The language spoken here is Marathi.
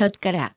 छत करा.